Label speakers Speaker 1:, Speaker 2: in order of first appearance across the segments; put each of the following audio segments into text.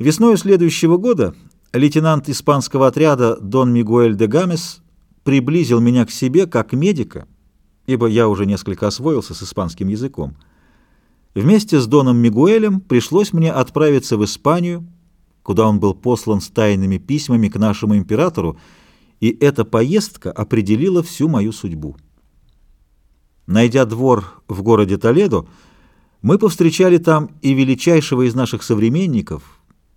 Speaker 1: Весной следующего года лейтенант испанского отряда Дон Мигуэль де Гамес приблизил меня к себе как медика, ибо я уже несколько освоился с испанским языком. Вместе с Доном Мигуэлем пришлось мне отправиться в Испанию, куда он был послан с тайными письмами к нашему императору, и эта поездка определила всю мою судьбу. Найдя двор в городе Толедо, мы повстречали там и величайшего из наших современников,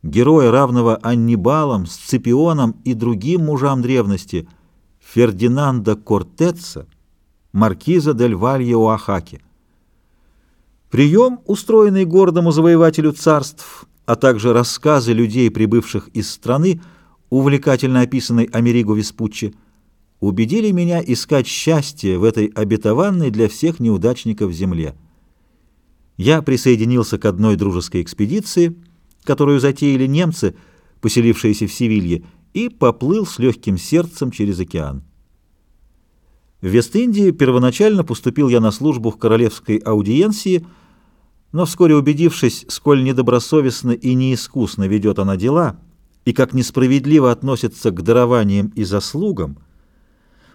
Speaker 1: героя, равного Аннибалам, Сципионам и другим мужам древности, Фердинанда Кортеца, маркиза дель Валье Оахаки. Прием, устроенный гордому завоевателю царств, а также рассказы людей, прибывших из страны, увлекательно описанной Америго Веспуччи, убедили меня искать счастье в этой обетованной для всех неудачников земле я присоединился к одной дружеской экспедиции, которую затеяли немцы, поселившиеся в Севилье, и поплыл с легким сердцем через океан. В Вест-Индии первоначально поступил я на службу в королевской аудиенции, но вскоре убедившись, сколь недобросовестно и неискусно ведет она дела, и как несправедливо относится к дарованиям и заслугам,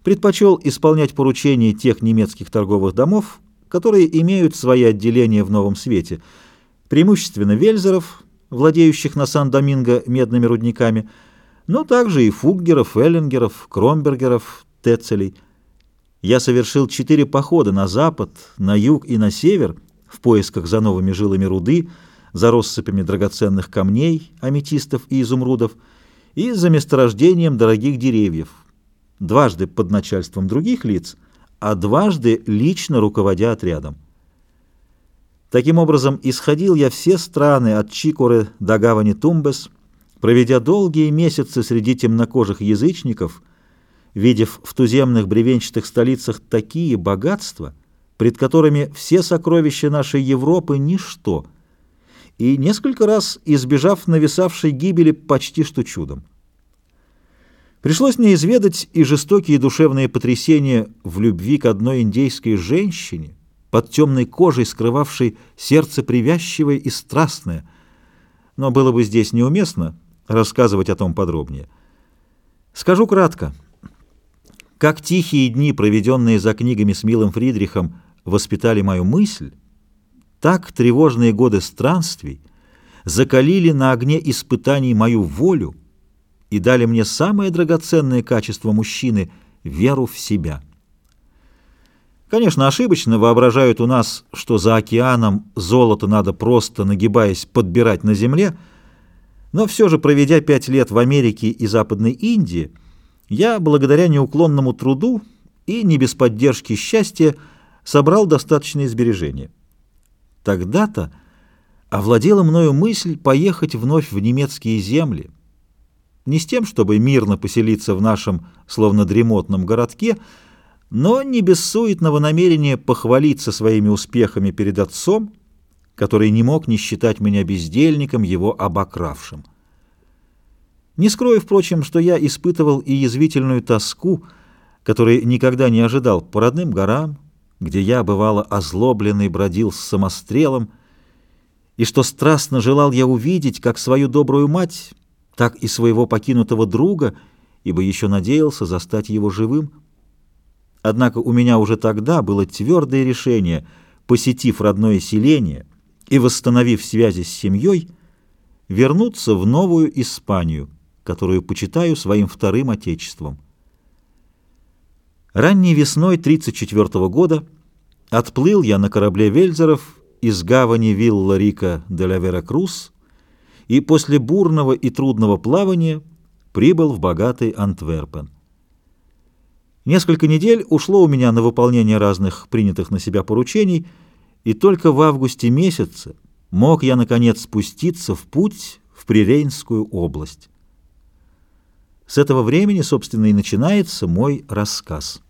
Speaker 1: предпочел исполнять поручения тех немецких торговых домов, которые имеют свои отделения в Новом Свете, преимущественно вельзеров, владеющих на Сан-Доминго медными рудниками, но также и фуггеров, эллингеров, кромбергеров, тецелей. Я совершил четыре похода на запад, на юг и на север в поисках за новыми жилами руды, за россыпями драгоценных камней, аметистов и изумрудов, и за месторождением дорогих деревьев, дважды под начальством других лиц – а дважды лично руководя отрядом. Таким образом, исходил я все страны от Чикоры до гавани Тумбес, проведя долгие месяцы среди темнокожих язычников, видев в туземных бревенчатых столицах такие богатства, пред которыми все сокровища нашей Европы — ничто, и несколько раз избежав нависавшей гибели почти что чудом. Пришлось мне изведать и жестокие душевные потрясения в любви к одной индейской женщине, под темной кожей скрывавшей сердце привязчивое и страстное. Но было бы здесь неуместно рассказывать о том подробнее. Скажу кратко. Как тихие дни, проведенные за книгами с Милым Фридрихом, воспитали мою мысль, так тревожные годы странствий закалили на огне испытаний мою волю, и дали мне самое драгоценное качество мужчины — веру в себя. Конечно, ошибочно воображают у нас, что за океаном золото надо просто, нагибаясь, подбирать на земле, но все же, проведя пять лет в Америке и Западной Индии, я, благодаря неуклонному труду и не без поддержки счастья, собрал достаточные сбережения. Тогда-то овладела мною мысль поехать вновь в немецкие земли — не с тем, чтобы мирно поселиться в нашем, словно дремотном городке, но не без суетного намерения похвалиться своими успехами перед отцом, который не мог не считать меня бездельником, его обокравшим. Не скрою, впрочем, что я испытывал и язвительную тоску, которой никогда не ожидал по родным горам, где я, бывало, озлобленный бродил с самострелом, и что страстно желал я увидеть, как свою добрую мать так и своего покинутого друга, ибо еще надеялся застать его живым. Однако у меня уже тогда было твердое решение, посетив родное селение и восстановив связи с семьей, вернуться в новую Испанию, которую почитаю своим вторым отечеством. Ранней весной 1934 года отплыл я на корабле Вельзеров из гавани Вилла-Рика де ла Веракрус и после бурного и трудного плавания прибыл в богатый Антверпен. Несколько недель ушло у меня на выполнение разных принятых на себя поручений, и только в августе месяце мог я, наконец, спуститься в путь в Прирейнскую область. С этого времени, собственно, и начинается мой рассказ.